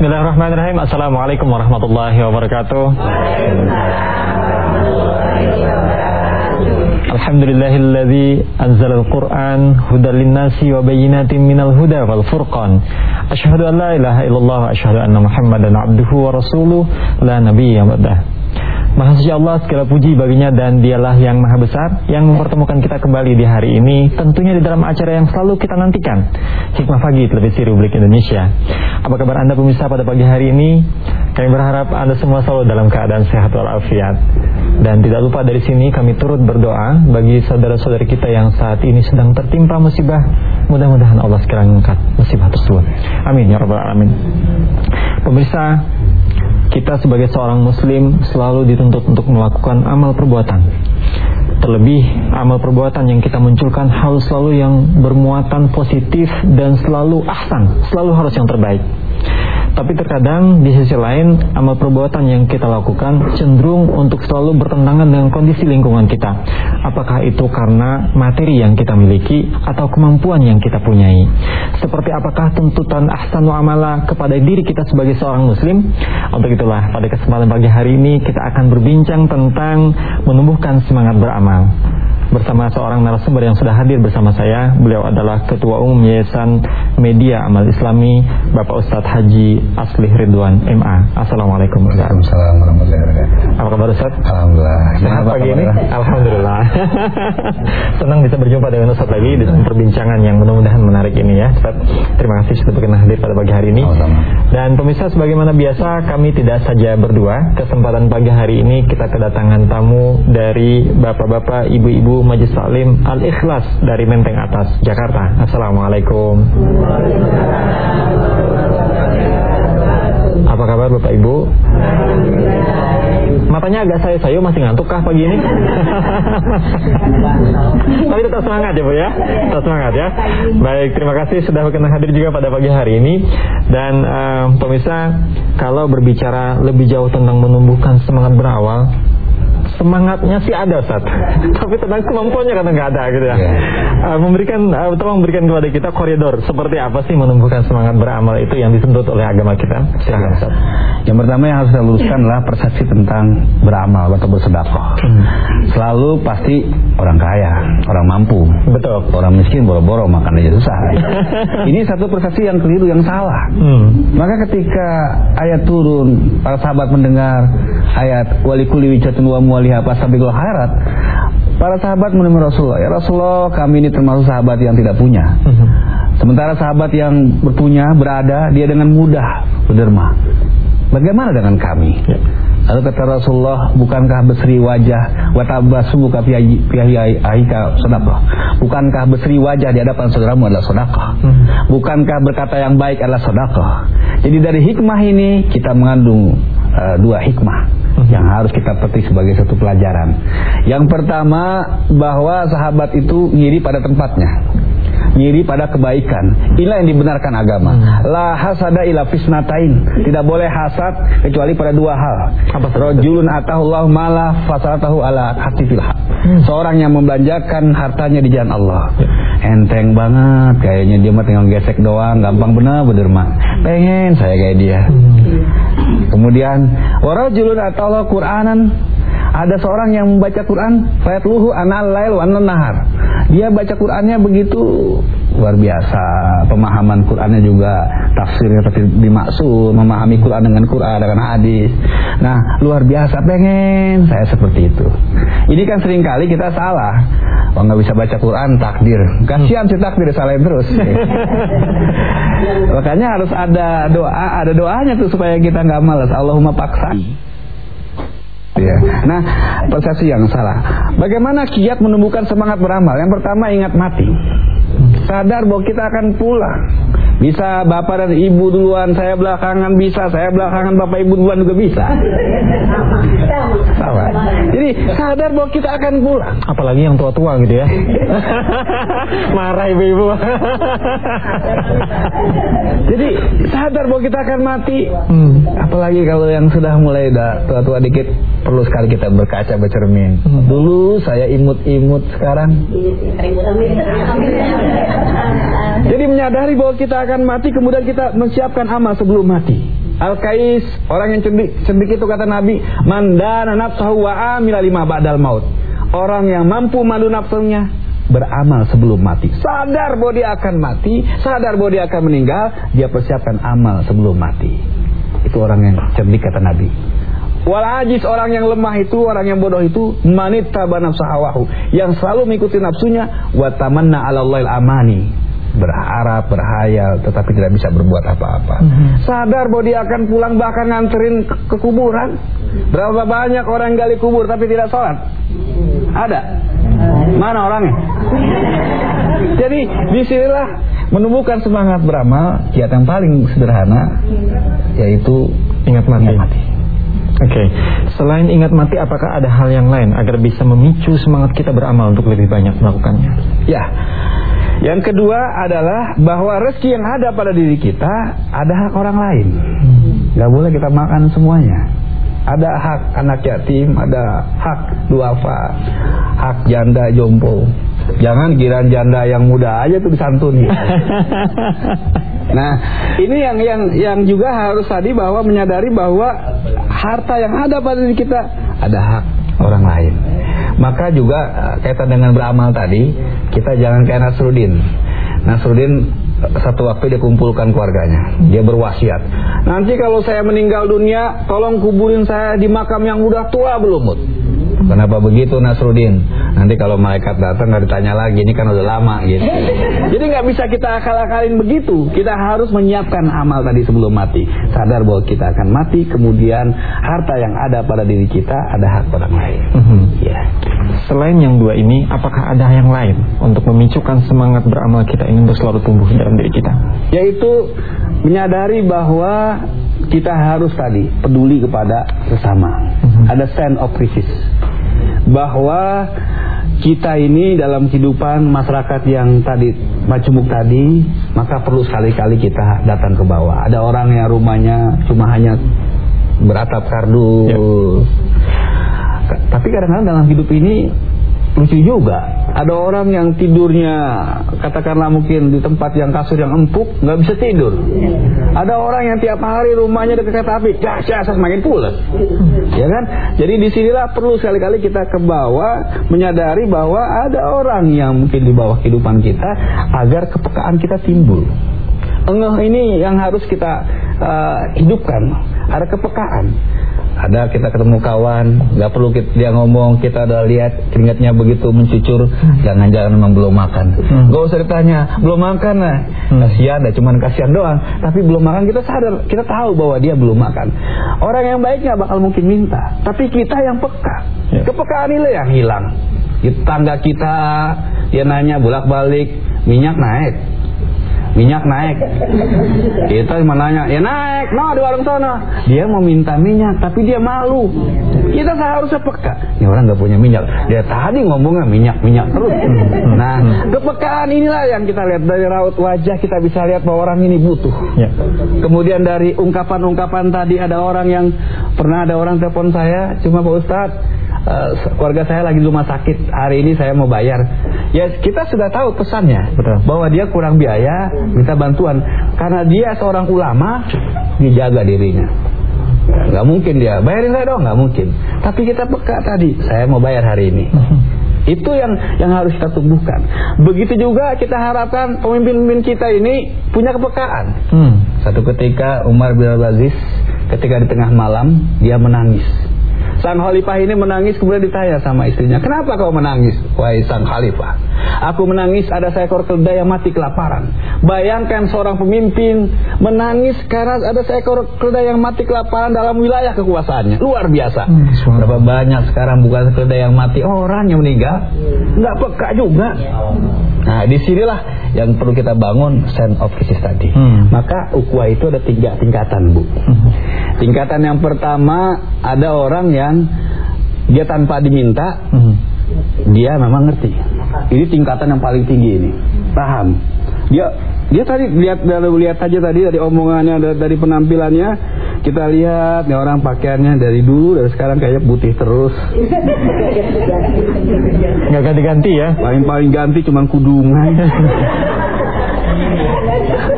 Bismillahirrahmanirrahim. Assalamualaikum warahmatullahi wabarakatuh. Alhamdulillahilladzi anzala al-Qur'an hudan lin-nasi wa bayyinatin minal huda wal furqan. Asyhadu an la ilaha illallah wa asyhadu anna Muhammadan abduhu wa rasuluh la nabiyya ba'dah. Maha suci Allah segala puji baginya dan dialah yang maha besar yang mempertemukan kita kembali di hari ini tentunya di dalam acara yang selalu kita nantikan. Hikmah Pagi Televisi Republik Indonesia. Apa kabar Anda pemirsa pada pagi hari ini? Kami berharap Anda semua selalu dalam keadaan sehat walafiat. Dan tidak lupa dari sini kami turut berdoa bagi saudara-saudari kita yang saat ini sedang tertimpa musibah. Mudah-mudahan Allah segera mengangkat musibah tersebut. Amin ya rabbal alamin. Pemirsa kita sebagai seorang muslim selalu dituntut untuk melakukan amal perbuatan. Terlebih amal perbuatan yang kita munculkan harus selalu yang bermuatan positif dan selalu ahsan, selalu harus yang terbaik. Tapi terkadang di sisi lain amal perbuatan yang kita lakukan cenderung untuk selalu bertentangan dengan kondisi lingkungan kita. Apakah itu karena materi yang kita miliki atau kemampuan yang kita punyai? Seperti apakah tuntutan ahsan wa amala kepada diri kita sebagai seorang muslim? Untuk itulah pada kesempatan pagi hari ini kita akan berbincang tentang menumbuhkan semangat beramal bersama seorang narasumber yang sudah hadir bersama saya. Beliau adalah Ketua Umum Yayasan Media Amal Islami, Bapak Ustadz Haji Aslih Ridwan MA. Assalamualaikum Waalaikumsalam warahmatullahi wabarakatuh. Apa kabar Ustadz? Alhamdulillah. Sehat pagi ini? Alhamdulillah. Senang bisa berjumpa dengan Ustadz lagi di perbincangan yang mudah-mudahan menarik ini ya. Ustadz, terima kasih sudah berkenan hadir pada pagi hari ini. Dan pemirsa sebagaimana biasa kami tidak saja berdua. Kesempatan pagi hari ini kita kedatangan tamu dari bapak-bapak, ibu-ibu Majlis Taklim Al-Ikhlas dari Menteng Atas, Jakarta. Assalamualaikum. Apa kabar Bapak Ibu? Matanya agak sayu-sayu masih ngantuk kah pagi ini? Tapi tetap semangat ya Bu ya Tetap semangat ya Baik terima kasih sudah berkenan hadir juga pada pagi hari ini Dan eh, pemirsa Kalau berbicara lebih jauh tentang menumbuhkan semangat berawal semangatnya sih ada saat tapi tentang kemampuannya kadang nggak ada gitu ya Iya. Eh, memberikan uh, tolong memberikan kepada kita koridor seperti apa sih menumbuhkan semangat beramal itu yang dituntut oleh agama kita silakan Ustaz Yang pertama yang harus saya luruskan adalah persepsi tentang beramal atau bersedekah. Hmm. Selalu pasti orang kaya, orang mampu. betul Orang miskin boro-boro makan aja susah. Ini satu persepsi yang keliru yang salah. hmm. Maka ketika ayat turun, para sahabat mendengar ayat wali kuli wijatun wa muwaliha pasabiqul khairat. Para sahabat menemui Rasulullah, ya Rasulullah kami ini termasuk sahabat yang tidak punya. Hmm. Sementara sahabat yang berpunya berada dia dengan mudah berderma. Bagaimana dengan kami? Ya. Lalu kata Rasulullah, bukankah besri wajah watabasu buka aika sedekah? Bukankah besri wajah di hadapan saudaramu adalah sedekah? Hmm. Bukankah berkata yang baik adalah sedekah? Jadi dari hikmah ini kita mengandung eh, dua hikmah Hmm. yang harus kita petik sebagai satu pelajaran. Yang pertama bahwa sahabat itu ngiri pada tempatnya. Ngiri pada kebaikan. Inilah yang dibenarkan agama. Hmm. La hasada ila fisnatain. Tidak boleh hasad kecuali pada dua hal. Rajulun atahullah mala fasalatahu ala haktifil haq. Hmm. Seorang yang membelanjakan hartanya di jalan Allah. Ya. Enteng banget kayaknya dia mah tinggal gesek doang, gampang bener berderma. Pengen saya kayak dia. Kemudian warajulun atau Qur'anan ada seorang yang membaca Quran fayatluhu anal lail wa anan nahar. Dia baca Qurannya begitu luar biasa. Pemahaman Qurannya juga tafsirnya tapi dimaksud, memahami Quran dengan Quran dengan hadis. Nah, luar biasa pengen saya seperti itu. Ini kan sering kali kita salah. Oh nggak bisa baca Quran takdir. Kasihan si takdir salahin terus. Makanya harus ada doa, ada doanya tuh supaya kita nggak malas. Allahumma paksa. Ya. Nah, persepsi yang salah. Bagaimana kiat menumbuhkan semangat beramal? Yang pertama ingat mati. Sadar bahwa kita akan pulang. Bisa bapak dan ibu duluan, saya belakangan bisa, saya belakangan bapak ibu duluan juga bisa. Sama. Jadi sadar bahwa kita akan pulang. apalagi yang tua-tua gitu ya marah ibu-ibu Jadi sadar bahwa kita akan mati. hmm. Apalagi kalau yang sudah mulai tua-tua dikit perlu sekali kita berkaca bercermin. Hmm. Dulu saya imut-imut sekarang. Jadi menyadari bahwa kita akan mati kemudian kita menyiapkan amal sebelum mati. Al-Kais, orang yang cerdik, cerdik itu kata Nabi, mandana nafsahu wa amila lima ba'dal maut. Orang yang mampu malu nafsunya beramal sebelum mati. Sadar bahwa dia akan mati, sadar bahwa dia akan meninggal, dia persiapkan amal sebelum mati. Itu orang yang cerdik kata Nabi. Wal ajis orang yang lemah itu, orang yang bodoh itu manit nafsahawahu, yang selalu mengikuti nafsunya wa tamanna 'ala amani berharap, berhayal, tetapi tidak bisa berbuat apa-apa. Mm -hmm. Sadar bahwa dia akan pulang bahkan nganterin ke, ke kuburan. Berapa banyak orang gali kubur tapi tidak sholat? Ada? Mana orangnya? Jadi di sinilah menumbuhkan semangat beramal kiat yang paling sederhana yaitu ingat mati. Ingat mati. Oke, okay. selain ingat mati, apakah ada hal yang lain agar bisa memicu semangat kita beramal untuk lebih banyak melakukannya? Ya, yang kedua adalah bahwa rezeki yang ada pada diri kita ada hak orang lain. Gak boleh kita makan semuanya. Ada hak anak yatim, ada hak duafa, hak janda jompo. Jangan giran janda yang muda aja tuh disantuni. nah, ini yang yang yang juga harus tadi bahwa menyadari bahwa harta yang ada pada diri kita ada hak orang lain. Maka juga eh, kaitan dengan beramal tadi, kita jangan kayak. Nasruddin eh, satu waktu dia kumpulkan keluarganya. Dia berwasiat. Nanti kalau saya meninggal dunia, tolong kuburin saya di makam yang udah tua belum, Kenapa begitu Nasruddin? Nanti kalau malaikat datang nggak ditanya lagi, ini kan udah lama gitu. Jadi nggak bisa kita akal-akalin begitu. Kita harus menyiapkan amal tadi sebelum mati. Sadar bahwa kita akan mati, kemudian harta yang ada pada diri kita ada hak orang lain. Mm -hmm. Ya. Selain yang dua ini, apakah ada yang lain untuk memicukan semangat beramal kita ini untuk selalu tumbuh dalam diri kita? Yaitu menyadari bahwa kita harus tadi peduli kepada sesama. Mm -hmm. Ada sense of crisis bahwa kita ini dalam kehidupan masyarakat yang tadi macumuk tadi maka perlu sekali-kali kita datang ke bawah ada orang yang rumahnya cuma hanya beratap kardus ya. Tapi kadang-kadang dalam hidup ini lucu juga. Ada orang yang tidurnya katakanlah mungkin di tempat yang kasur yang empuk nggak bisa tidur. Ada orang yang tiap hari rumahnya dekat kereta api ya saya semakin pulas. Ya kan? Jadi di sinilah perlu sekali-kali kita ke bawah menyadari bahwa ada orang yang mungkin di bawah kehidupan kita agar kepekaan kita timbul. Engah ini yang harus kita uh, hidupkan ada kepekaan ada kita ketemu kawan nggak perlu kita, dia ngomong kita udah lihat keringatnya begitu mencucur hmm. jangan-jangan memang belum makan hmm. gak usah ditanya belum makan lah hmm. kasihan dah cuman kasihan doang tapi belum makan kita sadar kita tahu bahwa dia belum makan orang yang baik nggak bakal mungkin minta tapi kita yang peka ya. kepekaan ini yang hilang tangga kita dia nanya bolak-balik minyak naik minyak naik. Kita menanya ya naik no di warung sana. Dia mau minta minyak tapi dia malu. Kita seharusnya peka. Ini orang nggak punya minyak. Dia tadi ngomongnya minyak minyak terus. Nah kepekaan inilah yang kita lihat. Dari raut wajah kita bisa lihat bahwa orang ini butuh. Ya. kemudian dari ungkapan-ungkapan tadi ada orang yang pernah ada orang telepon saya cuma Pak Ustadz uh, keluarga saya lagi di rumah sakit. Hari ini saya mau bayar. Ya kita sudah tahu pesannya Betul. bahwa dia kurang biaya minta bantuan. Karena dia seorang ulama dijaga dirinya. Nggak mungkin dia. Bayarin saya dong nggak mungkin. Tapi kita peka tadi saya mau bayar hari ini. Itu yang yang harus kita tumbuhkan. Begitu juga kita harapkan pemimpin-pemimpin kita ini punya kepekaan. Hmm. satu ketika Umar bin Abdul Aziz ketika di tengah malam dia menangis Sang khalifah ini menangis kemudian ditanya sama istrinya, "Kenapa kau menangis, wahai sang khalifah?" "Aku menangis ada seekor keledai yang mati kelaparan." Bayangkan seorang pemimpin menangis karena ada seekor keledai yang mati kelaparan dalam wilayah kekuasaannya. Luar biasa. Hmm, Berapa banyak sekarang bukan keledai yang mati, orang yang meninggal. Nggak peka juga. Nah, di sinilah yang perlu kita bangun sense of crisis tadi. Hmm. Maka ukhuwah itu ada tiga tingkatan, Bu. Hmm. Tingkatan yang pertama ada orang yang dia tanpa diminta, hmm. dia memang ngerti. Ini tingkatan yang paling tinggi ini. Paham. Dia dia tadi lihat dari lihat aja tadi dari omongannya dari, dari penampilannya kita lihat nih orang pakaiannya dari dulu dari sekarang kayak putih terus. Nggak ganti-ganti ya? Paling-paling ganti cuman kudungan.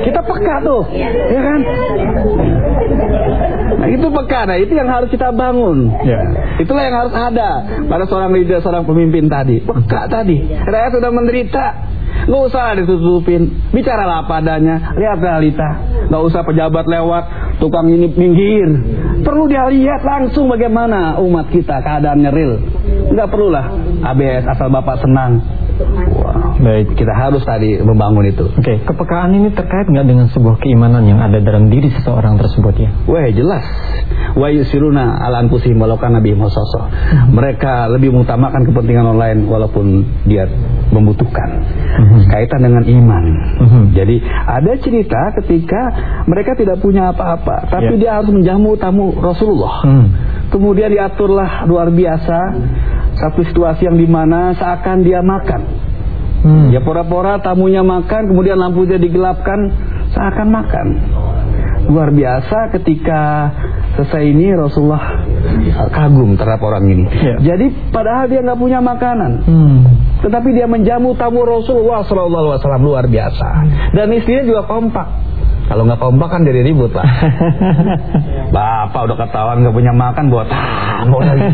kita peka tuh, ya kan? Nah, itu peka, nah itu yang harus kita bangun. Ya. Itulah yang harus ada pada seorang leader, seorang pemimpin tadi. Peka tadi. Rakyat sudah menderita. Nggak usah ditutupin. Bicaralah apa adanya. Lihat realita. Nggak usah pejabat lewat. Tukang ini minggir. Perlu dia lihat langsung bagaimana umat kita keadaannya real. Nggak perlulah ABS asal bapak senang. Wah, Baik. kita harus tadi membangun itu. Oke, kepekaan ini terkait nggak dengan sebuah keimanan yang ada dalam diri seseorang tersebut ya? Wah jelas. Wa yusiruna ala anfusihim walau kana bihim khasasah. Mereka lebih mengutamakan kepentingan orang lain walaupun dia membutuhkan. Mhm. Kaitan dengan iman. Mhm. Jadi ada cerita ketika mereka tidak punya apa-apa, tapi Ya. dia harus menjamu tamu Rasulullah. Hmm. Kemudian diaturlah luar biasa satu situasi yang di mana seakan dia makan. Hmm. Ya pora-pora tamunya makan, kemudian lampunya digelapkan, seakan makan. Luar biasa ketika selesai ini Rasulullah kagum terhadap orang ini. Ya. Jadi padahal dia nggak punya makanan, Hmm. tetapi dia menjamu tamu Rasulullah Wasallam luar biasa. Dan istrinya juga kompak. Kalau nggak kompak kan jadi ribut pak. Bapak udah ketahuan nggak punya makan buat tamu lagi.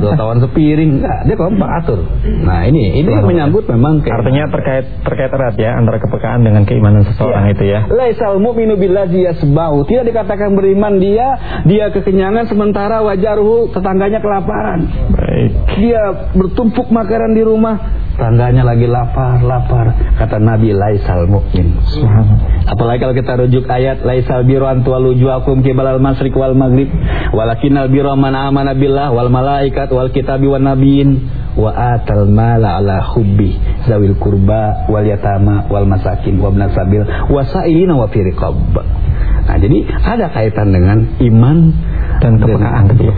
Udah ketahuan sepiring, nggak dia kompak atur. Nah ini ini yang menyambut memang ke Artinya terkait terkait erat ya antara kepekaan dengan keimanan seseorang Ya. itu ya. Laisal mu'minu billazi yasbau. Tidak dikatakan beriman dia, dia kekenyangan sementara wajaruhu tetangganya kelaparan. Baik. Dia bertumpuk makanan di rumah, tetangganya lagi lapar, lapar. Kata Nabi laisal mu'min. Subhanallah. Apalagi kalau kita rujuk ayat laisal birru an tuwallu wujuhakum qibalal masyriq wal maghrib walakinnal birra man amana billah wal malaikat wal kitabi wan nabiyyin wa atal mala ala hubbi zawil kurba wal yatama wal masakin wa ibnas sabil wa sa'ilina wa fi riqab. Nah, jadi ada kaitan dengan iman dan kepekaan dan-. Ya.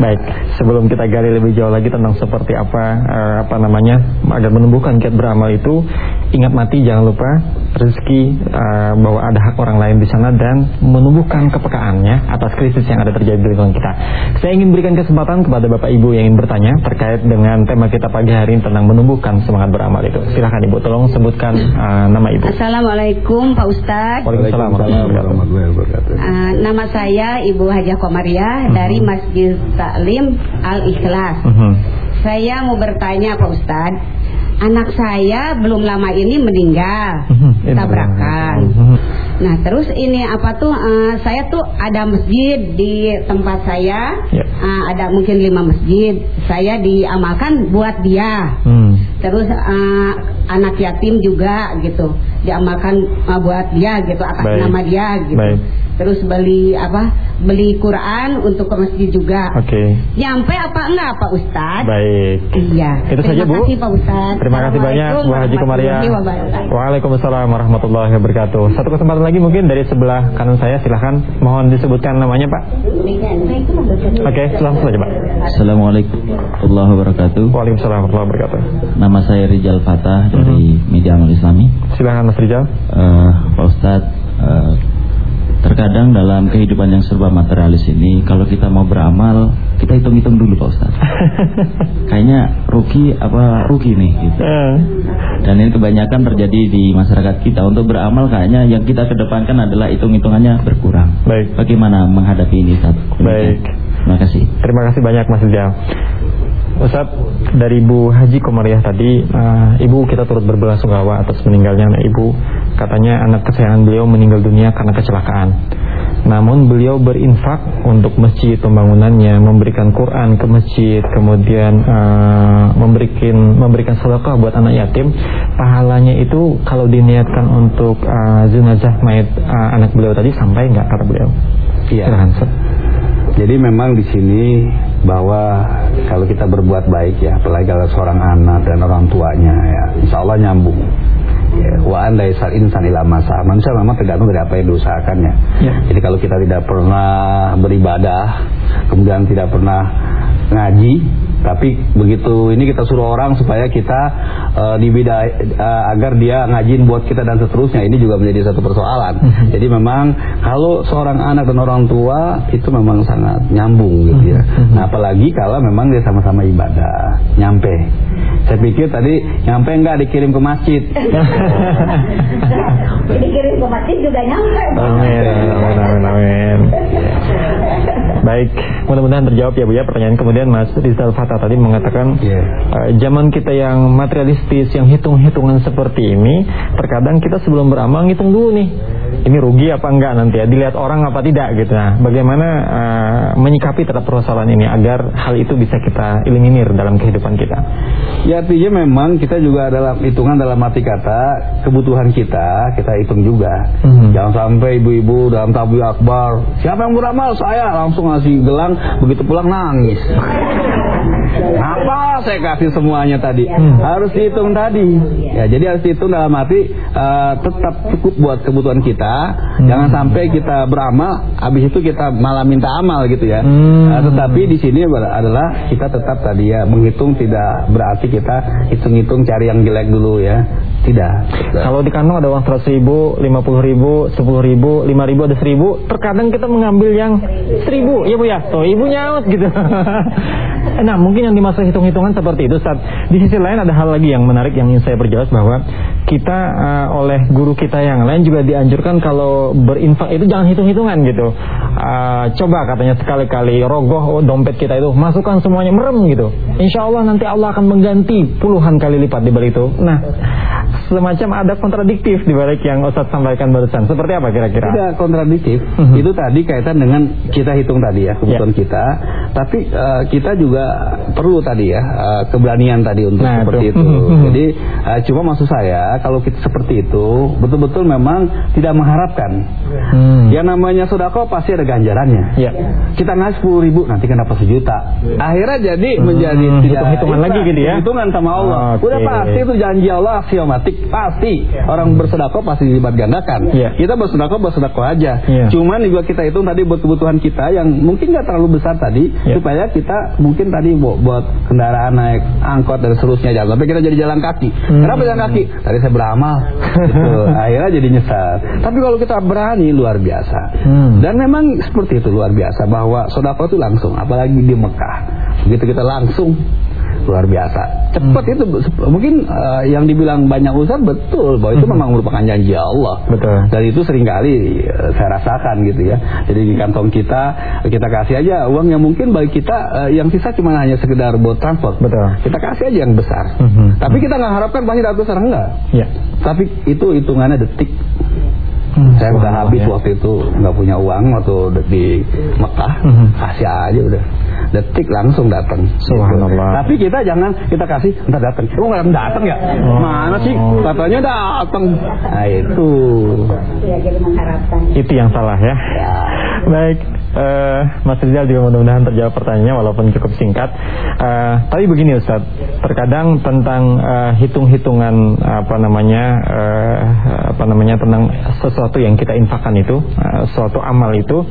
Baik, sebelum kita gali lebih jauh lagi tentang seperti apa eh, apa namanya agar menumbuhkan kiat beramal itu, ingat mati jangan lupa rezeki eh, bahwa ada hak orang lain di sana dan menumbuhkan kepekaannya atas krisis yang ada terjadi di lingkungan kita. Saya ingin berikan kesempatan kepada Bapak Ibu yang ingin bertanya terkait dengan tema kita pagi hari ini tentang menumbuhkan semangat beramal itu. Silahkan Ibu, tolong sebutkan eh, nama Ibu. Assalamualaikum Pak Ustadz Waalaikumsalam warahmatullahi wabarakatuh. Uh, Nama saya Ibu Hajah Komariah dari Masjid Taklim Al-Ikhlas Mhm. Saya mau bertanya Pak Ustadz Anak saya belum lama ini meninggal Mhm. Tabrakan Mhm. Nah terus ini apa tuh uh, Saya tuh ada masjid di tempat saya Ya. Uh, Ada mungkin lima masjid Saya diamalkan buat dia Hmm. Terus uh, anak yatim juga gitu diamalkan uh, buat dia gitu atas Baik. nama dia gitu. Baik. Terus beli apa? Beli Quran untuk ke masjid juga. Oke. Nyampe apa enggak Pak Ustadz? Baik. Iya. Itu saja Terima Bu. kasih Pak Ustadz. Terima kasih banyak Bu Haji wabarakatuh. Waalaikumsalam warahmatullahi wabarakatuh. Satu kesempatan lagi mungkin dari sebelah kanan saya silahkan mohon disebutkan namanya Pak. Oke, langsung saja Pak. Assalamualaikum warahmatullahi wabarakatuh. Waalaikumsalam warahmatullahi wabarakatuh. Nama saya Rijal Fatah dari Media Amal Islami. Silahkan Mas Rijal. Eh, Pak Ustadz, eh, terkadang dalam kehidupan yang serba materialis ini, kalau kita mau beramal, kita hitung-hitung dulu Pak Ustadz. Kayaknya rugi apa rugi nih gitu. Eh, Dan ini kebanyakan terjadi di masyarakat kita. Untuk beramal kayaknya yang kita kedepankan adalah hitung-hitungannya berkurang. Baik. Bagaimana menghadapi ini Ustaz? Baik. Terima kasih. Terima kasih banyak Mas Rijal. Ustaz, dari Ibu Haji Komariah tadi, eh, Ibu kita turut berbelasungkawa atas meninggalnya anak Ibu. Katanya anak kesayangan beliau meninggal dunia karena kecelakaan. Namun beliau berinfak untuk masjid pembangunannya, memberikan Quran ke masjid, kemudian eh, memberikan memberikan sedekah buat anak yatim. Pahalanya itu kalau diniatkan untuk eh, jenazah mayat eh, anak beliau tadi sampai nggak kata beliau? Iya. Silahkan. Jadi memang di sini bahwa kalau kita berbuat baik ya, apalagi kalau seorang anak dan orang tuanya ya, insya Allah nyambung. Ya, wa anda isal insan ila masa. Manusia memang tergantung dari apa yang diusahakannya. Ya. Jadi kalau kita tidak pernah beribadah, kemudian tidak pernah ngaji, tapi begitu ini kita suruh orang supaya kita eh, dibida eh, agar dia ngajin buat kita dan seterusnya, ini juga menjadi satu persoalan. Jadi memang kalau seorang anak dan orang tua itu memang sangat nyambung gitu ya. Nah, apalagi kalau memang dia sama-sama ibadah, nyampe. Saya pikir tadi nyampe enggak dikirim ke masjid. Dikirim ke masjid juga nyampe. Amin, amin, amin, amin. Mudah-mudahan terjawab ya Bu ya pertanyaan kemudian Mas Rizal Fatah tadi mengatakan Iya. eh, zaman kita yang materialistis yang hitung-hitungan seperti ini terkadang kita sebelum beramal ngitung dulu nih ini rugi apa enggak nanti ya dilihat orang apa tidak gitu nah bagaimana eh, menyikapi terhadap persoalan ini agar hal itu bisa kita eliminir dalam kehidupan kita Ya artinya memang kita juga dalam hitungan dalam arti kata kebutuhan kita kita hitung juga. Mhm. Jangan sampai ibu-ibu dalam tabu akbar siapa yang beramal saya langsung ngasih gelang begitu pulang nangis. Apa saya kasih semuanya tadi Hmm. harus dihitung tadi. Ya jadi harus dihitung dalam arti eh, tetap cukup buat kebutuhan kita. Hmm. Jangan sampai kita beramal habis itu kita malah minta amal gitu ya. Hmm. Eh, tetapi di sini adalah kita tetap tadi ya menghitung tidak berarti kita hitung-hitung cari yang jelek dulu ya. Tidak. Kalau di kantong ada uang 100 ribu, 50 ribu, 10 ribu, 5 ribu, ada 1000 Terkadang kita mengambil yang 1000 Ya Bu ya, tuh ibu nyaut gitu. Nah mungkin yang dimaksud hitung-hitungan seperti itu Ustaz. Di sisi lain ada hal lagi yang menarik yang ingin saya perjelas bahwa Kita eh, oleh guru kita yang lain juga dianjurkan kalau berinfak itu jangan hitung-hitungan gitu. Eh, Coba katanya sekali-kali rogoh oh, dompet kita itu Masukkan semuanya merem gitu. Insya Allah nanti Allah akan mengganti puluhan kali lipat di balik itu. Nah semacam ada kontradiktif di balik yang Ustaz sampaikan barusan. Seperti apa kira-kira? Tidak kontradiktif. Mhm. Itu tadi kaitan dengan kita hitung tadi ya kebutuhan Ya. kita. Tapi eh, kita juga perlu tadi ya eh, keberanian tadi untuk Nah, seperti itu. itu. Mhm. Jadi eh, cuma maksud saya kalau kita seperti itu betul-betul memang tidak mengharapkan. Hmm. Yang namanya sodako pasti ada ganjarannya. Ya. Kita ngasih sepuluh ribu nanti kan dapat sejuta. Akhirnya jadi menjadi Hmm, tidak hitung-hitungan lagi gitu ya? Hitungan sama Allah. Oke. Udah pasti itu janji Allah pasti orang bersedekah pasti dilipat gandakan. Iya. Kita bersedekah bersedekah aja. Iya. Cuman juga kita hitung tadi buat kebutuhan kita yang mungkin nggak terlalu besar tadi Iya. supaya kita mungkin tadi buat, buat kendaraan naik angkot dan seterusnya jangan sampai kita jadi jalan kaki. Hmm. Kenapa jalan kaki? Tadi saya beramal. gitu. Akhirnya jadi nyesal. Tapi kalau kita berani luar biasa. Hmm. Dan memang seperti itu luar biasa bahwa sodako itu langsung apalagi di Mekah. Begitu kita langsung luar biasa. Cepat itu mungkin eh, yang dibilang banyak ustaz betul bahwa itu memang merupakan janji Allah. Betul. Dan itu sering kali eh, saya rasakan gitu ya. Jadi di kantong kita kita kasih aja uang yang mungkin bagi kita eh, yang sisa cuma hanya sekedar buat transport. Betul. Kita kasih aja yang besar. Mhm. Tapi kita nggak harapkan pasti dapat besar enggak. Ya. Tapi itu hitungannya detik. Hmm, Saya udah habis ya. waktu itu nggak punya uang waktu di Mekah Mhm. kasih aja udah detik langsung datang. Subhanallah. Tapi kita jangan kita kasih entar datang. Oh nggak datang ya? Oh. Mana sih? Katanya datang. Nah itu. Ya. Itu yang salah ya. Baik, eh, Mas Rizal juga mudah-mudahan terjawab pertanyaannya walaupun cukup singkat. Eh, tapi begini Ustaz, terkadang tentang eh, hitung-hitungan apa namanya eh, apa namanya tentang sesuatu yang kita infakkan itu, eh, suatu amal itu,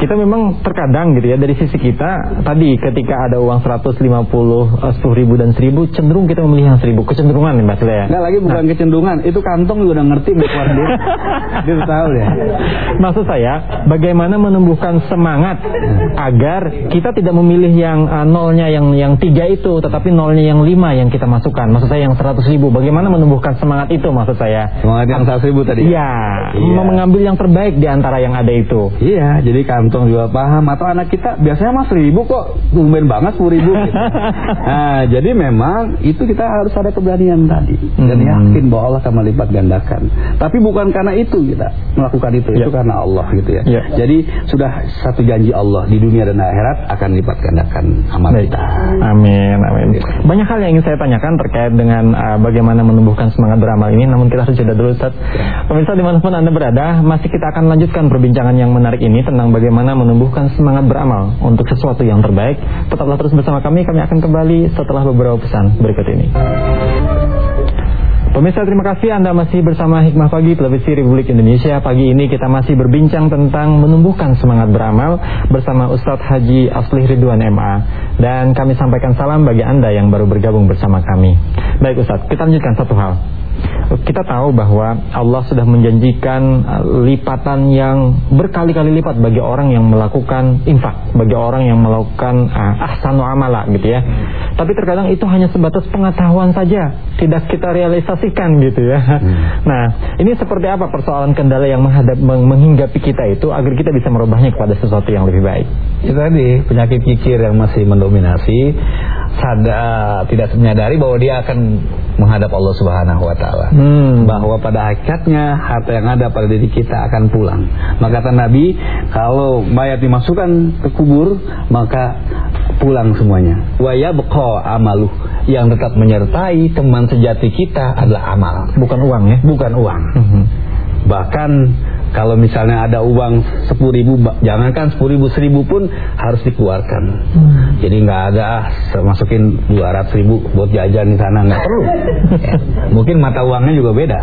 kita memang terkadang gitu ya dari sisi kita tadi ketika ada uang 150, eh, 10 ribu dan 1000 cenderung kita memilih yang 1000 kecenderungan nih Mas Rizal ya. Enggak lagi bukan kecenderungan, itu kantong juga udah ngerti. Dia udah tahu ya. Maksud saya, bagaimana menumbuhkan semangat agar kita tidak memilih yang uh, nolnya yang yang tiga itu, tetapi nolnya yang lima yang kita masukkan. Maksud saya yang seratus ribu. Bagaimana menumbuhkan semangat itu? Maksud saya. Semangat yang seratus ribu tadi. Iya, Iya. mengambil yang terbaik di antara yang ada itu. Iya, jadi kantong juga paham atau anak kita biasanya mas ribu kok tumben banget sepuluh ribu. Gitu. Nah, jadi memang itu kita harus ada keberanian tadi dan Hmm. yakin bahwa Allah akan melipat gandakan. Tapi bukan karena itu kita melakukan itu, itu Ya. karena Allah gitu ya. Ya. Jadi sudah satu janji Allah di dunia dan akhirat akan lipat gandakan amal Baik. kita. Amin, amin. Banyak hal yang ingin saya tanyakan terkait dengan uh, bagaimana menumbuhkan semangat beramal ini. Namun kita harus jeda dulu, Ustaz. Pemirsa di mana pun anda berada, masih kita akan lanjutkan perbincangan yang menarik ini tentang bagaimana menumbuhkan semangat beramal untuk sesuatu yang terbaik. Tetaplah terus bersama kami. Kami akan kembali setelah beberapa pesan berikut ini. Pemirsa terima kasih. Anda masih bersama Hikmah Pagi Televisi Republik Indonesia. Pagi ini kita masih berbincang tentang menumbuhkan semangat beramal Bersama Ustadz Haji Aslih Ridwan MA Dan kami sampaikan salam bagi Anda yang baru bergabung bersama kami. Baik Ustadz, kita lanjutkan satu hal kita tahu bahwa Allah sudah menjanjikan uh, lipatan yang berkali-kali lipat bagi orang yang melakukan infak, bagi orang yang melakukan uh, ahsanu amala gitu ya. Tapi terkadang itu hanya sebatas pengetahuan saja, tidak kita realisasikan gitu ya. Hmm. Nah, ini seperti apa persoalan kendala yang menghadap menghinggapi kita itu agar kita bisa merubahnya kepada sesuatu yang lebih baik? Itu tadi penyakit kikir yang masih mendominasi sadar tidak menyadari bahwa dia akan menghadap Allah Subhanahu wa taala. Hmm. Bahwa pada hakikatnya harta yang ada pada diri kita akan pulang. Maka kata Nabi, kalau mayat dimasukkan ke kubur, maka pulang semuanya. Wa yabqa amaluh. Yang tetap menyertai teman sejati kita adalah amal, bukan uang ya, bukan uang. Hmm. Bahkan kalau misalnya ada uang sepuluh ribu, jangankan sepuluh ribu, seribu pun harus dikeluarkan. Hmm. Jadi nggak ada ah, masukin dua ratus ribu buat jajan di sana nggak perlu. ya. Mungkin mata uangnya juga beda.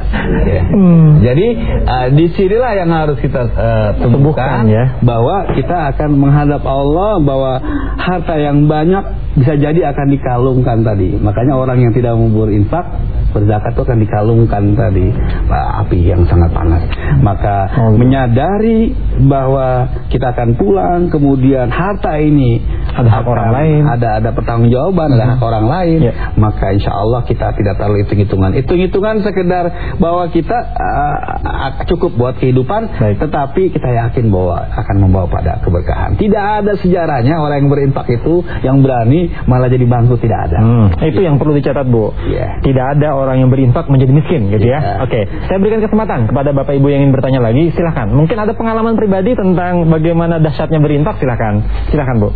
Ya. Hmm. Jadi uh, di sinilah yang harus kita uh, tumbuhkan ya. bahwa kita akan menghadap Allah bahwa harta yang banyak bisa jadi akan dikalungkan tadi. Makanya orang yang tidak mau berinfak berzakat itu akan dikalungkan tadi api yang sangat panas. Maka. Menyadari bahwa kita akan pulang, kemudian harta ini ada hak orang lain, ada ada pertanggungjawaban, hmm. ada hak orang lain, yeah. maka insya Allah kita tidak terlalu hitung-hitungan. Hitung-hitungan sekedar bahwa kita uh, cukup buat kehidupan, Baik. tetapi kita yakin bahwa akan membawa pada keberkahan. Tidak ada sejarahnya orang yang berinfak itu yang berani malah jadi bangkrut tidak ada. Hmm. Itu yang perlu dicatat bu. Yeah. Tidak ada orang yang berinfak menjadi miskin gitu ya. ya. Oke, saya berikan kesempatan kepada Bapak Ibu yang ingin bertanya lagi, silahkan. Mungkin ada pengalaman pribadi tentang bagaimana dahsyatnya berinfak, silahkan. Silahkan Bu.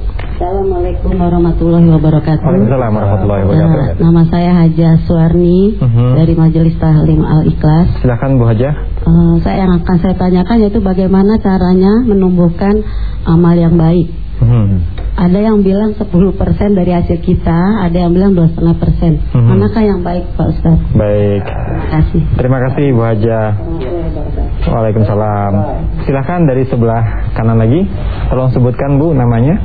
Assalamualaikum warahmatullahi wabarakatuh. Waalaikumsalam warahmatullahi wabarakatuh. Uh, nama saya Haja Suarni uh mhm. -huh. dari Majelis Tahlim Al Ikhlas. Silahkan Bu Haja. Uh, saya yang akan saya tanyakan yaitu bagaimana caranya menumbuhkan amal yang baik. Hmm. Ada yang bilang 10% dari hasil kita, ada yang bilang 2,5%. persen. Hmm. Manakah yang baik Pak Ustaz? Baik. Terima kasih. Terima kasih Bu Haja. Waalaikumsalam. Silahkan dari sebelah kanan lagi. Tolong sebutkan Bu namanya.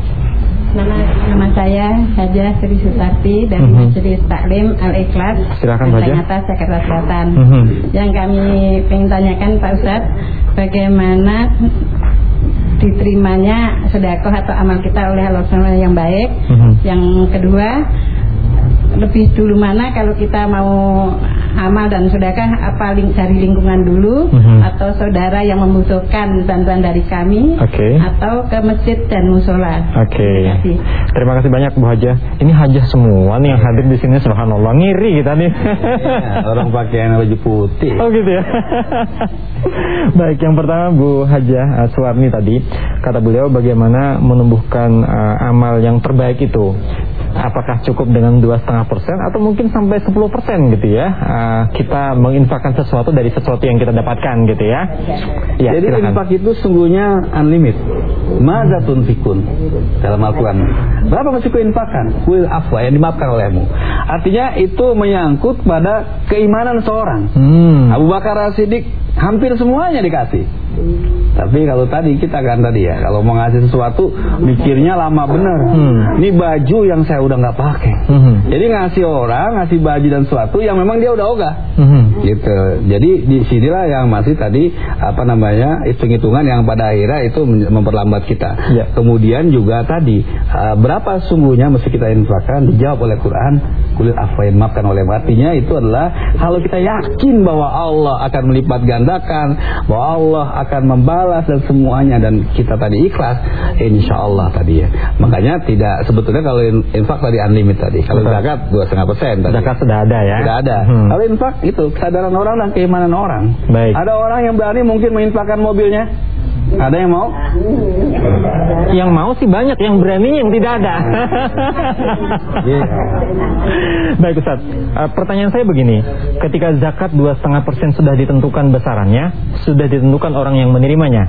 Nama, nama saya Haja Sri Sutarti dari mm -hmm. Majelis Taklim Al Ikhlas. Silakan Jakarta Selatan. Mm -hmm. Yang kami ingin tanyakan Pak Ustadz, bagaimana diterimanya sedekah atau amal kita oleh Allah SWT yang baik. Mm -hmm. Yang kedua, lebih dulu mana kalau kita mau amal dan sedekah apa link dari lingkungan dulu mm -hmm. atau saudara yang membutuhkan bantuan dari kami okay. atau ke masjid dan musola. Oke. Okay. Terima kasih. Terima kasih banyak Bu Haja. Ini Haja semua nih yang hadir di sini subhanallah ngiri kita nih. Ya, orang pakaian baju putih. Oh gitu ya. Baik, yang pertama Bu Haja uh, Suwarni tadi kata beliau bagaimana menumbuhkan uh, amal yang terbaik itu apakah cukup dengan dua setengah persen atau mungkin sampai 10 persen gitu ya uh, kita menginfakkan sesuatu dari sesuatu yang kita dapatkan gitu ya, ya jadi silakan. infak itu sungguhnya unlimited Maza tunfikun dalam Al-Quran berapa masih keinfakan will afwa yang dimaafkan olehmu artinya itu menyangkut pada keimanan seorang hmm. Abu Bakar Siddiq hampir semuanya dikasih tapi kalau tadi kita kan tadi ya, kalau mau ngasih sesuatu mikirnya lama bener. Hmm. Ini baju yang saya udah nggak pakai. Hmm. Jadi ngasih orang, ngasih baju dan sesuatu yang memang dia udah ogah. Hmm. Gitu. Jadi di sinilah yang masih tadi apa namanya hitung-hitungan yang pada akhirnya itu memperlambat kita. Ya. Kemudian juga tadi uh, berapa sungguhnya mesti kita infakkan? Dijawab oleh Quran kulit apa yang maafkan oleh artinya itu adalah kalau kita yakin bahwa Allah akan melipat gandakan bahwa Allah akan membalas balas dan semuanya dan kita tadi ikhlas insya Allah tadi ya. Makanya tidak sebetulnya kalau infak tadi unlimited tadi. Kalau zakat dua setengah persen zakat sudah ada ya. Sudah ada. Hmm. kalau infak itu kesadaran orang dan keimanan orang baik ada orang yang berani mungkin menginfakkan mobilnya ada yang mau? Yang mau sih banyak, yang berani yang tidak ada. yeah. Baik Ustaz, uh, pertanyaan saya begini, ketika zakat dua setengah persen sudah ditentukan besarannya, sudah ditentukan orang yang menerimanya,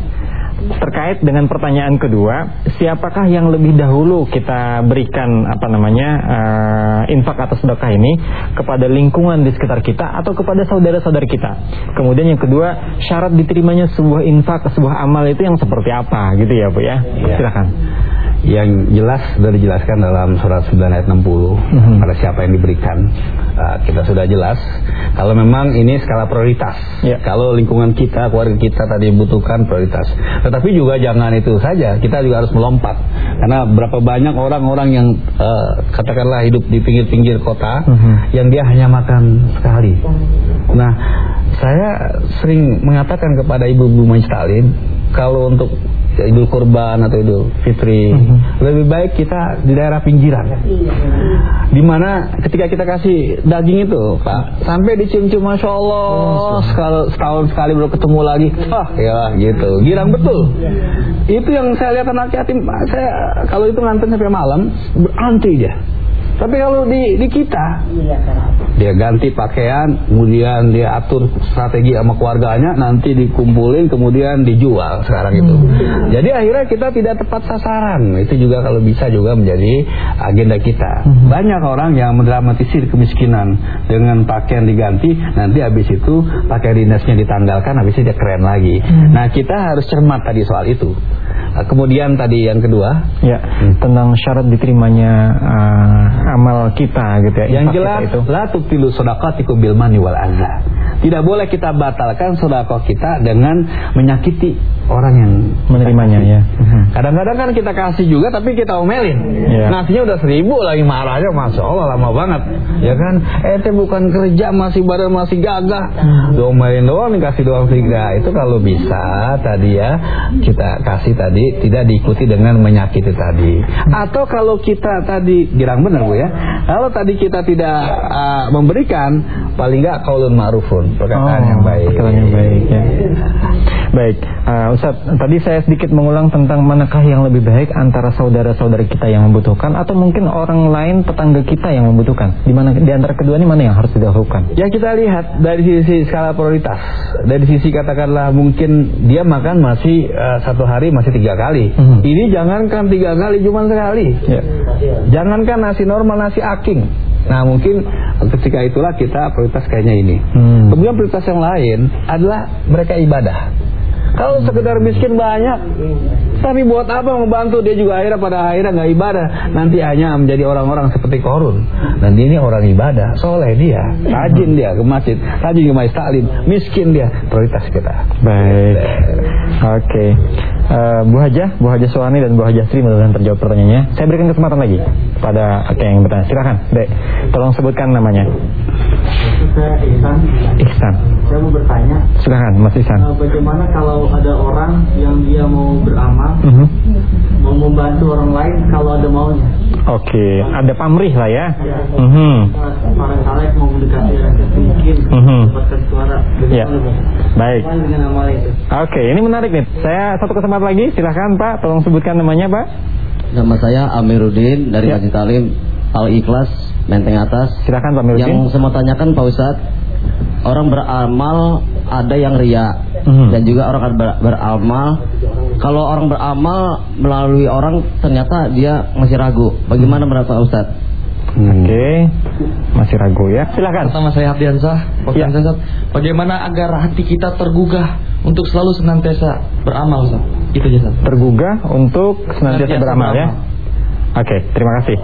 terkait dengan pertanyaan kedua, siapakah yang lebih dahulu kita berikan apa namanya uh, infak atau sedekah ini kepada lingkungan di sekitar kita atau kepada saudara-saudara kita. Kemudian yang kedua, syarat diterimanya sebuah infak, sebuah amal itu yang seperti apa gitu ya Bu ya. ya. Silakan. Yang jelas sudah dijelaskan dalam surat 9 ayat 60 hmm. pada siapa yang diberikan uh, kita sudah jelas kalau memang ini skala prioritas yeah. kalau lingkungan kita keluarga kita tadi butuhkan prioritas tetapi juga jangan itu saja kita juga harus melompat karena berapa banyak orang-orang yang uh, katakanlah hidup di pinggir-pinggir kota hmm. yang dia hanya makan sekali nah saya sering mengatakan kepada ibu-ibu Majtalin kalau untuk Idul Kurban atau Idul Fitri. Mm-hmm. Lebih baik kita di daerah pinggiran. Di mana ketika kita kasih daging itu, Pak, sampai dicium-cium Masya Allah, oh, sekali, setahun sekali baru ketemu lagi. Ah, ya gitu. Girang betul. Itu yang saya lihat anak yatim, Pak. Saya kalau itu nganten sampai malam, berantri dia. Tapi kalau di, di kita, dia ganti pakaian, kemudian dia atur strategi sama keluarganya, nanti dikumpulin, kemudian dijual sekarang itu. Hmm. Jadi akhirnya kita tidak tepat sasaran. Itu juga kalau bisa juga menjadi agenda kita. Hmm. Banyak orang yang mendramatisir kemiskinan dengan pakaian diganti, nanti habis itu pakaian dinasnya ditanggalkan, habis itu dia keren lagi. Hmm. Nah kita harus cermat tadi soal itu. Kemudian tadi yang kedua, ya hmm. tentang syarat diterimanya uh, amal kita gitu ya. Yang jelas itu. la tubtilu shadaqatikum bil mani wal azza. Tidak boleh kita batalkan sedekah kita dengan menyakiti orang yang menerimanya ya. Kadang-kadang kan kita kasih juga tapi kita omelin. Ya. Nasinya udah seribu lagi marahnya Masya Allah lama banget. Ya kan? Eh itu bukan kerja masih badan masih gagah. Hmm. Diomelin doang dikasih doang tiga. Itu kalau bisa tadi ya kita kasih tadi tidak diikuti dengan menyakiti tadi. Atau kalau kita tadi girang benar Bu ya. Kalau tadi kita tidak uh, memberikan paling enggak kaulun ma'rufun, perkataan oh, yang baik. Perkataan yang baik ya. Baik, uh, Ustaz, tadi saya sedikit mengulang tentang manakah yang lebih baik antara saudara-saudara kita yang membutuhkan atau mungkin orang lain tetangga kita yang membutuhkan. Di mana di antara kedua ini mana yang harus didahulukan? Ya kita lihat dari sisi skala prioritas. Dari sisi katakanlah mungkin dia makan masih uh, satu hari masih tiga kali. Mm -hmm. Ini jangankan tiga kali, cuma sekali. Yeah. Jangankan nasi normal, nasi aking. Nah mungkin ketika itulah kita prioritas kayaknya ini. Hmm. Kemudian prioritas yang lain adalah mereka ibadah. Kalau sekedar miskin banyak, tapi buat apa membantu dia juga akhirnya pada akhirnya nggak ibadah. Nanti hanya menjadi orang-orang seperti korun. Nanti ini orang ibadah, soleh dia, rajin dia ke masjid, rajin ke masjid taklim, miskin dia. Prioritas kita. Baik. Oke. Okay. Uh, eh, Bu Hajah, Bu Hajah Suwani dan Bu Hajah Sri mudah-mudahan terjawab pertanyaannya. Saya berikan kesempatan lagi pada yang bertanya. Silakan, Dek. Tolong sebutkan namanya. Saya Ihsan. Ihsan. Saya mau bertanya. Silakan, Mas Ihsan. Uh, bagaimana kalau ada orang yang dia mau beramal, mm -hmm. mau membantu orang lain kalau ada maunya. Oke, okay. ada pamrih lah ya. ya mm -hmm. Para saleh mau mendekati rakyat miskin, mm -hmm. mendapatkan suara. Ya. Baik. Oke, okay, ini menarik nih. Saya satu kesempatan lagi, silahkan Pak, tolong sebutkan namanya Pak. Nama saya Amiruddin dari ya. Masjid Talim Al Ikhlas Menteng Atas. Silakan Pak Amiruddin. Yang saya mau tanyakan Pak Ustadz, orang beramal ada yang ria hmm. dan juga orang ber, beramal kalau orang beramal melalui orang ternyata dia masih ragu bagaimana menurut Pak Ustaz hmm. Oke, okay. masih ragu ya. Silakan. Sama saya Abdiansah. Ya. Bagaimana agar hati kita tergugah untuk selalu senantiasa beramal, Ustaz? Itu aja, Tergugah untuk senantiasa, senantiasa beramal, beramal ya. Oke, okay, terima kasih.